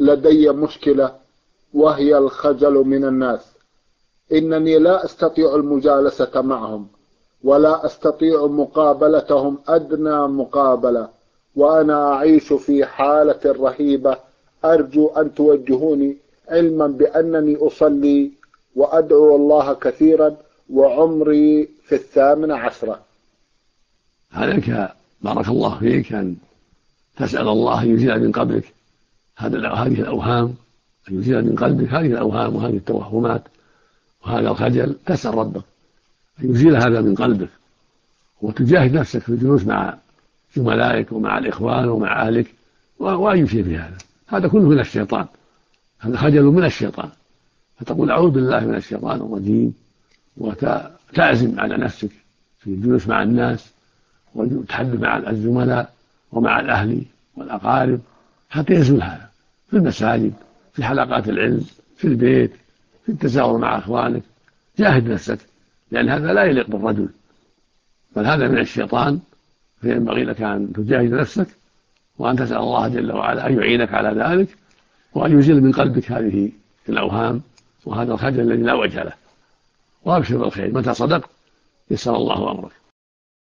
لدي مشكلة وهي الخجل من الناس. إنني لا أستطيع المجالسة معهم ولا أستطيع مقابلتهم أدنى مقابلة وأنا أعيش في حالة رهيبة. أرجو أن توجهوني علما بأنني أصلي وأدعو الله كثيرا وعمري في الثامنة عشرة. عليك بارك الله فيك أن تسأل الله يزيل من قبلك. هذه الأوهام أن يزيل من قلبك هذه الأوهام وهذه التوهمات وهذا الخجل تسأل ربك. أن يزيل هذا من قلبك وتجاهد نفسك في الجلوس مع زملائك ومع الإخوان ومع أهلك وأي شيء في هذا. هذا كله من الشيطان. هذا خجل من الشيطان. فتقول أعوذ بالله من الشيطان الرجيم وتعزم على نفسك في الجلوس مع الناس والتحدث مع الزملاء ومع الأهل والأقارب. حتى يزول هذا في المساجد في حلقات العلم في البيت في التزاور مع إخوانك. جاهد نفسك لأن هذا لا يليق بالرجل. بل هذا من الشيطان فينبغي لك أن تجاهد نفسك وأن تسأل الله جل وعلا أن يعينك على ذلك وأن يزيل من قلبك هذه الأوهام وهذا الخجل الذي لا وجه له. وأبشر بالخير. متى صدقت؟ يسر الله أمرك.